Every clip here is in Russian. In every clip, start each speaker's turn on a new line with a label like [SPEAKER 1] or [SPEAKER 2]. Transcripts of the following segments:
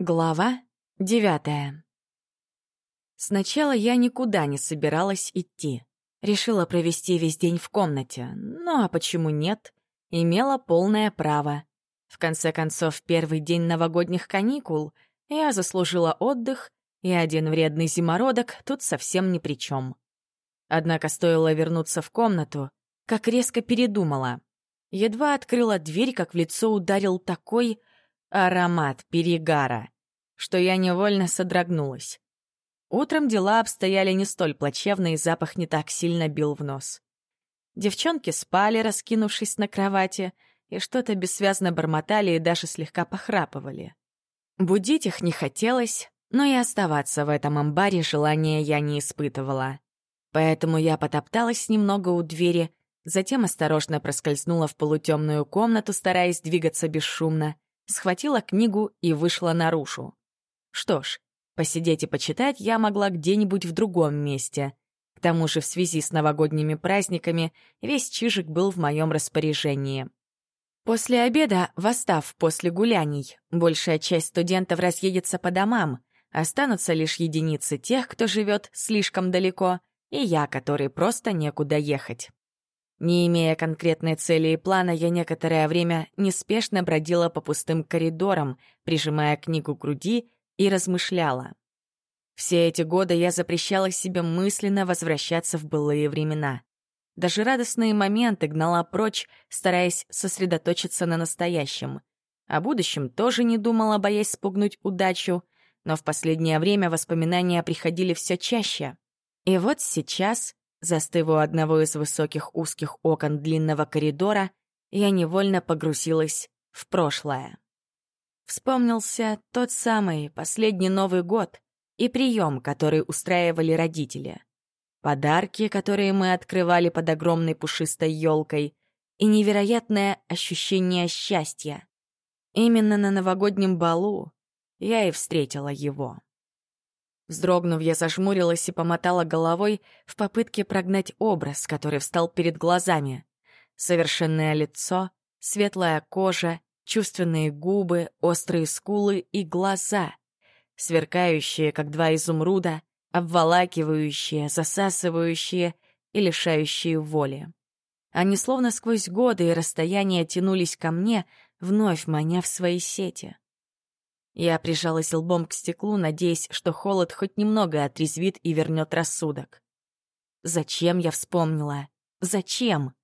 [SPEAKER 1] Глава девятая. Сначала я никуда не собиралась идти. Решила провести весь день в комнате. Ну а почему нет? Имела полное право. В конце концов, первый день новогодних каникул я заслужила отдых, и один вредный зимородок тут совсем ни при чем. Однако стоило вернуться в комнату, как резко передумала. Едва открыла дверь, как в лицо ударил такой аромат перегара, что я невольно содрогнулась. Утром дела обстояли не столь плачевно, и запах не так сильно бил в нос. Девчонки спали, раскинувшись на кровати, и что-то бессвязно бормотали и даже слегка похрапывали. Будить их не хотелось, но и оставаться в этом амбаре желания я не испытывала. Поэтому я потопталась немного у двери, затем осторожно проскользнула в полутемную комнату, стараясь двигаться бесшумно, схватила книгу и вышла наружу. Что ж, посидеть и почитать я могла где-нибудь в другом месте. К тому же в связи с новогодними праздниками весь чижик был в моем распоряжении. После обеда, восстав после гуляний, большая часть студентов разъедется по домам, останутся лишь единицы тех, кто живет слишком далеко, и я, который просто некуда ехать. Не имея конкретной цели и плана, я некоторое время неспешно бродила по пустым коридорам, прижимая книгу к груди и размышляла. Все эти годы я запрещала себе мысленно возвращаться в былые времена. Даже радостные моменты гнала прочь, стараясь сосредоточиться на настоящем. О будущем тоже не думала, боясь спугнуть удачу, но в последнее время воспоминания приходили все чаще. И вот сейчас Застыв у одного из высоких узких окон длинного коридора, я невольно погрузилась в прошлое. Вспомнился тот самый последний Новый год и прием, который устраивали родители. Подарки, которые мы открывали под огромной пушистой елкой, и невероятное ощущение счастья. Именно на новогоднем балу я и встретила его. Вздрогнув, я зажмурилась и помотала головой в попытке прогнать образ, который встал перед глазами. Совершенное лицо, светлая кожа, чувственные губы, острые скулы и глаза, сверкающие, как два изумруда, обволакивающие, засасывающие и лишающие воли. Они словно сквозь годы и расстояния тянулись ко мне, вновь маня в свои сети. Я прижалась лбом к стеклу, надеясь, что холод хоть немного отрезвит и вернет рассудок. Зачем я вспомнила? Зачем?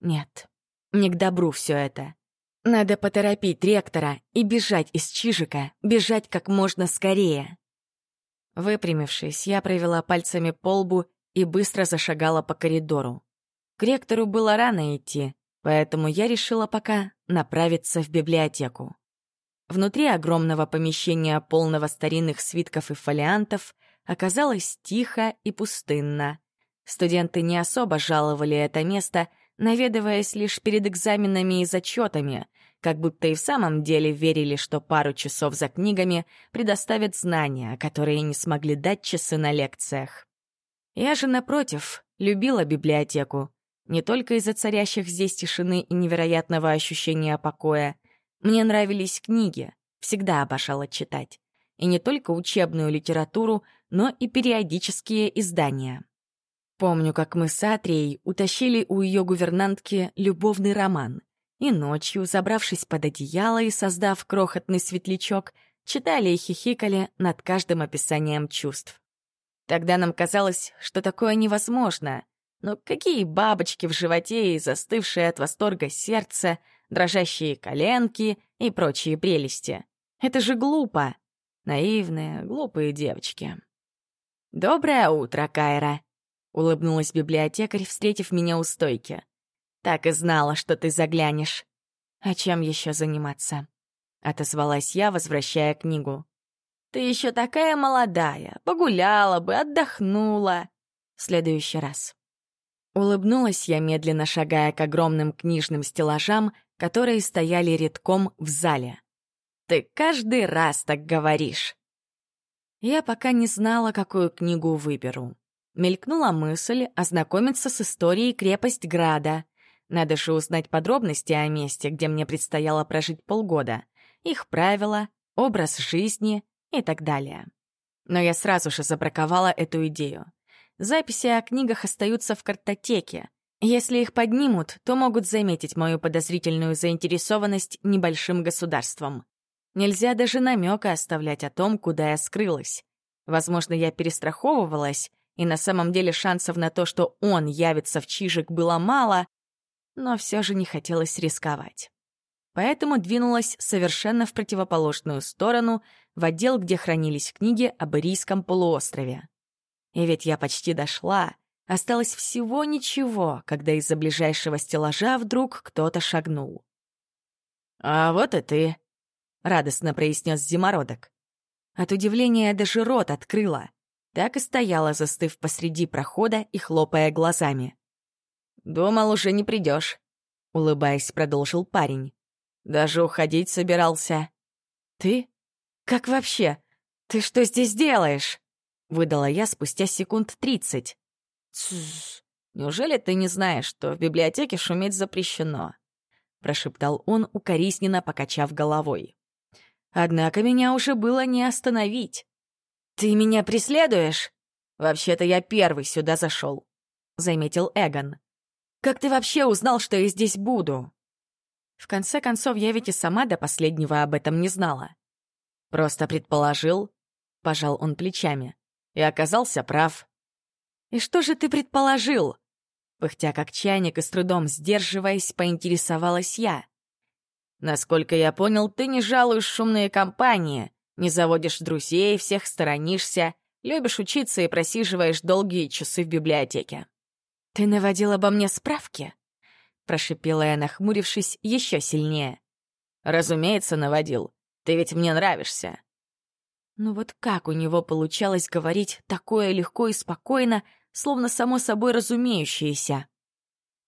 [SPEAKER 1] Нет, не к добру все это. Надо поторопить ректора и бежать из Чижика, бежать как можно скорее. Выпрямившись, я провела пальцами по лбу и быстро зашагала по коридору. К ректору было рано идти, поэтому я решила пока направиться в библиотеку. Внутри огромного помещения, полного старинных свитков и фолиантов, оказалось тихо и пустынно. Студенты не особо жаловали это место, наведываясь лишь перед экзаменами и зачетами, как будто и в самом деле верили, что пару часов за книгами предоставят знания, которые не смогли дать часы на лекциях. Я же, напротив, любила библиотеку. Не только из-за царящих здесь тишины и невероятного ощущения покоя, мне нравились книги, всегда обожала читать. И не только учебную литературу, но и периодические издания. Помню, как мы с Атрией утащили у ее гувернантки любовный роман. И ночью, забравшись под одеяло и создав крохотный светлячок, читали и хихикали над каждым описанием чувств. Тогда нам казалось, что такое невозможно. Но какие бабочки в животе и застывшее от восторга сердце — дрожащие коленки и прочие прелести. Это же глупо. Наивные, глупые девочки. «Доброе утро, Кайра», — улыбнулась библиотекарь, встретив меня у стойки. «Так и знала, что ты заглянешь». «А чем еще заниматься?» — отозвалась я, возвращая книгу. «Ты еще такая молодая, погуляла бы, отдохнула». «В следующий раз». Улыбнулась я, медленно шагая к огромным книжным стеллажам, которые стояли редком в зале. «Ты каждый раз так говоришь!» Я пока не знала, какую книгу выберу. Мелькнула мысль ознакомиться с историей крепость Града. Надо же узнать подробности о месте, где мне предстояло прожить полгода. Их правила, образ жизни и так далее. Но я сразу же забраковала эту идею. Записи о книгах остаются в картотеке. Если их поднимут, то могут заметить мою подозрительную заинтересованность небольшим государством. Нельзя даже намека оставлять о том, куда я скрылась. Возможно, я перестраховывалась, и на самом деле шансов на то, что он явится в Чижик, было мало, но все же не хотелось рисковать. Поэтому двинулась совершенно в противоположную сторону, в отдел, где хранились книги об Ирийском полуострове. И ведь я почти дошла, осталось всего ничего, когда из-за ближайшего стеллажа вдруг кто-то шагнул. «А вот и ты», — радостно произнес зимородок. От удивления даже рот открыла. Так и стояла, застыв посреди прохода и хлопая глазами. «Думал, уже не придешь», — улыбаясь, продолжил парень. «Даже уходить собирался». «Ты? Как вообще? Ты что здесь делаешь?» — выдала я спустя секунд тридцать. «Тссс, неужели ты не знаешь, что в библиотеке шуметь запрещено?» — прошептал он, укоризненно покачав головой. Однако меня уже было не остановить. «Ты меня преследуешь?» «Вообще-то я первый сюда зашел», — заметил Эгон. «Как ты вообще узнал, что я здесь буду?» В конце концов, я ведь и сама до последнего об этом не знала. «Просто предположил», — пожал он плечами, — «и оказался прав». «И что же ты предположил?» Пыхтя как чайник и с трудом сдерживаясь, поинтересовалась я. «Насколько я понял, ты не жалуешь шумные компании, не заводишь друзей, всех сторонишься, любишь учиться и просиживаешь долгие часы в библиотеке». «Ты наводил обо мне справки?» Прошипела я, нахмурившись еще сильнее. «Разумеется, наводил. Ты ведь мне нравишься». Ну вот как у него получалось говорить такое легко и спокойно, словно само собой разумеющееся?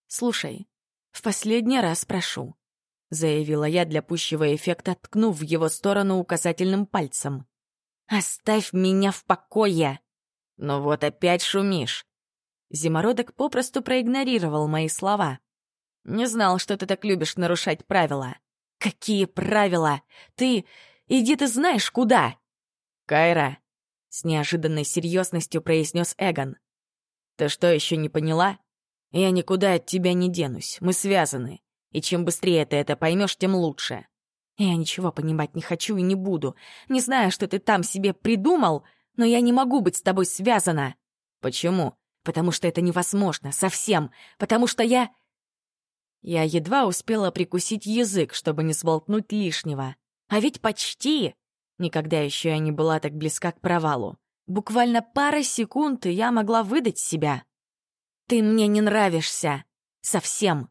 [SPEAKER 1] «Слушай, в последний раз прошу», — заявила я для пущего эффекта, ткнув в его сторону указательным пальцем. «Оставь меня в покое!» «Ну вот опять шумишь!» Зимородок попросту проигнорировал мои слова. «Не знал, что ты так любишь нарушать правила». «Какие правила? Ты... Иди ты знаешь куда!» «Кайра!» — с неожиданной серьезностью произнес Эгон. Ты что, еще не поняла? Я никуда от тебя не денусь, мы связаны. И чем быстрее ты это поймешь, тем лучше. Я ничего понимать не хочу и не буду. Не знаю, что ты там себе придумал, но я не могу быть с тобой связана. Почему? Потому что это невозможно, совсем. Потому что я... Я едва успела прикусить язык, чтобы не сболтнуть лишнего. А ведь почти... Никогда еще я не была так близка к провалу. Буквально пара секунд, и я могла выдать себя. «Ты мне не нравишься. Совсем!»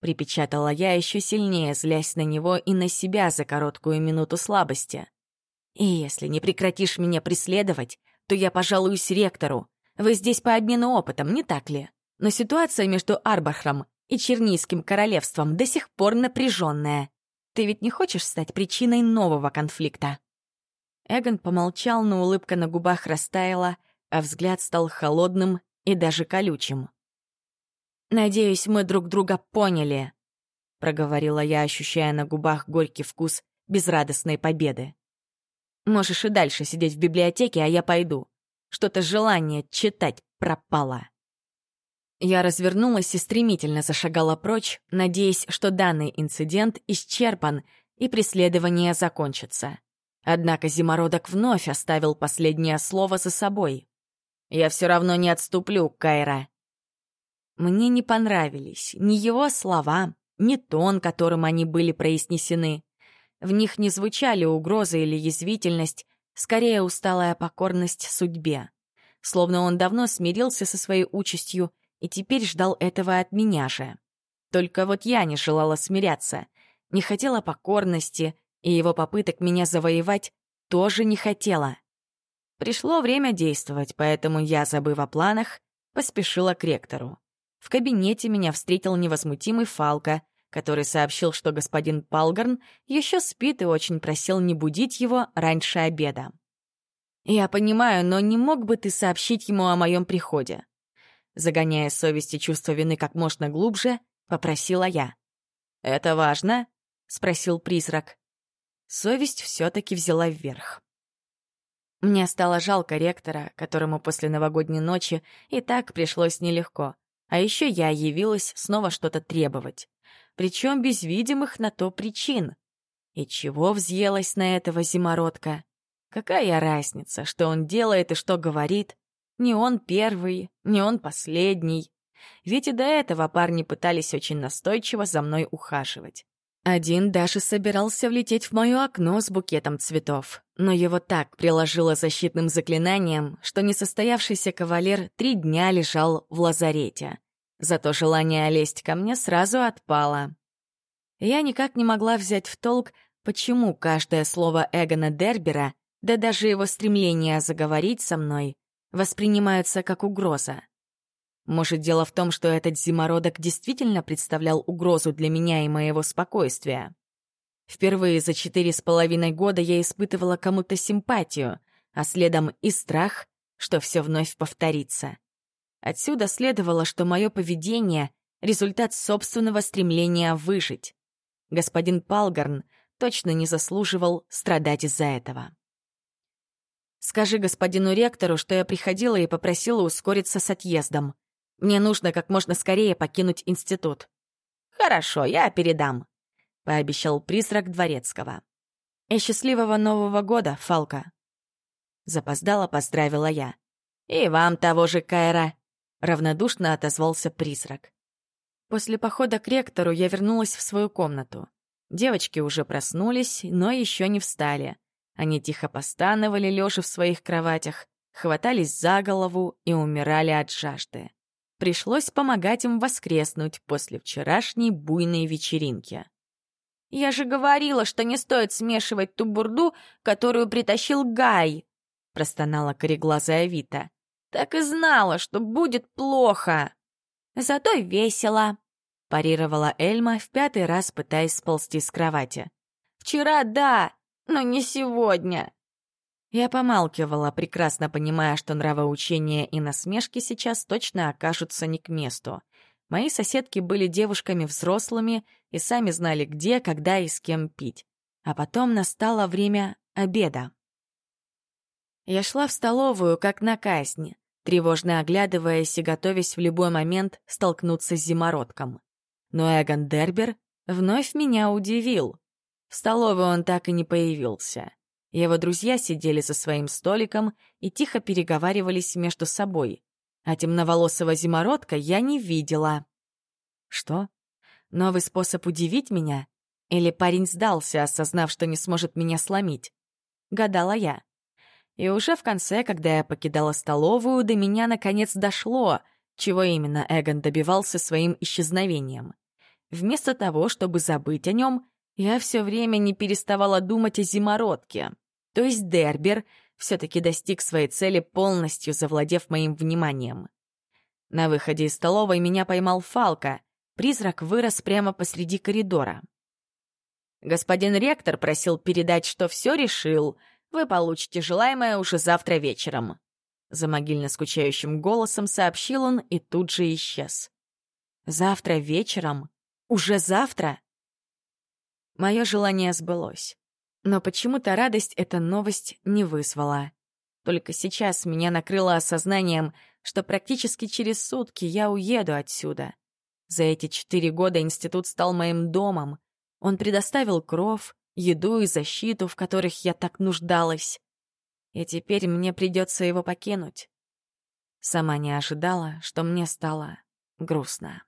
[SPEAKER 1] Припечатала я еще сильнее, злясь на него и на себя за короткую минуту слабости. «И если не прекратишь меня преследовать, то я пожалуюсь ректору. Вы здесь по обмену опытом, не так ли? Но ситуация между Арбахром и Чернийским королевством до сих пор напряженная. Ты ведь не хочешь стать причиной нового конфликта?» Эгон помолчал, но улыбка на губах растаяла, а взгляд стал холодным и даже колючим. «Надеюсь, мы друг друга поняли», — проговорила я, ощущая на губах горький вкус безрадостной победы. «Можешь и дальше сидеть в библиотеке, а я пойду. Что-то желание читать пропало». Я развернулась и стремительно зашагала прочь, надеясь, что данный инцидент исчерпан и преследование закончится. Однако зимородок вновь оставил последнее слово за собой. «Я все равно не отступлю, Кайра». Мне не понравились ни его слова, ни тон, которым они были произнесены. В них не звучали угрозы или язвительность, скорее усталая покорность судьбе. Словно он давно смирился со своей участью и теперь ждал этого от меня же. Только вот я не желала смиряться, не хотела покорности, и его попыток меня завоевать тоже не хотела. Пришло время действовать, поэтому я, забыв о планах, поспешила к ректору. В кабинете меня встретил невозмутимый Фалка, который сообщил, что господин Палгарн еще спит и очень просил не будить его раньше обеда. «Я понимаю, но не мог бы ты сообщить ему о моем приходе?» Загоняя совесть и чувство вины как можно глубже, попросила я. «Это важно?» — спросил призрак. Совесть все-таки взяла вверх. Мне стало жалко ректора, которому после новогодней ночи и так пришлось нелегко. А еще я явилась снова что-то требовать. Причем без видимых на то причин. И чего взъелась на этого зимородка? Какая разница, что он делает и что говорит? Не он первый, не он последний. Ведь и до этого парни пытались очень настойчиво за мной ухаживать. Один даже собирался влететь в мое окно с букетом цветов, но его так приложило защитным заклинанием, что несостоявшийся кавалер три дня лежал в лазарете. Зато желание лезть ко мне сразу отпало. Я никак не могла взять в толк, почему каждое слово Эгона Дербера, да даже его стремление заговорить со мной, воспринимаются как угроза. Может, дело в том, что этот зимородок действительно представлял угрозу для меня и моего спокойствия? Впервые за четыре с половиной года я испытывала кому-то симпатию, а следом и страх, что все вновь повторится. Отсюда следовало, что мое поведение — результат собственного стремления выжить. Господин Палгарн точно не заслуживал страдать из-за этого. «Скажи господину ректору, что я приходила и попросила ускориться с отъездом. Мне нужно как можно скорее покинуть институт». «Хорошо, я передам», — пообещал призрак Дворецкого. «И счастливого Нового года, Фалка!» Запоздала, поздравила я. «И вам того же, Кайра!» — равнодушно отозвался призрак. После похода к ректору я вернулась в свою комнату. Девочки уже проснулись, но еще не встали. Они тихо постановали, лежа в своих кроватях, хватались за голову и умирали от жажды. Пришлось помогать им воскреснуть после вчерашней буйной вечеринки. «Я же говорила, что не стоит смешивать ту бурду, которую притащил Гай!» — простонала кореглазая Вита. «Так и знала, что будет плохо!» «Зато весело!» — парировала Эльма, в пятый раз пытаясь сползти с кровати. «Вчера да, но не сегодня!» Я помалкивала, прекрасно понимая, что нравоучения и насмешки сейчас точно окажутся не к месту. Мои соседки были девушками взрослыми и сами знали, где, когда и с кем пить. А потом настало время обеда. Я шла в столовую, как на казни, тревожно оглядываясь и готовясь в любой момент столкнуться с зимородком. Но Эгон Дербер вновь меня удивил. В столовой он так и не появился. Его друзья сидели за своим столиком и тихо переговаривались между собой. А темноволосого зимородка я не видела. Что? Новый способ удивить меня? Или парень сдался, осознав, что не сможет меня сломить? Гадала я. И уже в конце, когда я покидала столовую, до меня наконец дошло, чего именно Эгон добивался своим исчезновением. Вместо того, чтобы забыть о нем, я все время не переставала думать о зимородке. То есть Дербер все-таки достиг своей цели, полностью завладев моим вниманием. На выходе из столовой меня поймал Фалка. Призрак вырос прямо посреди коридора. «Господин ректор просил передать, что все решил. Вы получите желаемое уже завтра вечером». За могильно скучающим голосом сообщил он и тут же исчез. «Завтра вечером? Уже завтра?» Мое желание сбылось. Но почему-то радость эта новость не вызвала. Только сейчас меня накрыло осознанием, что практически через сутки я уеду отсюда. За эти четыре года институт стал моим домом. Он предоставил кров, еду и защиту, в которых я так нуждалась. И теперь мне придется его покинуть. Сама не ожидала, что мне стало грустно.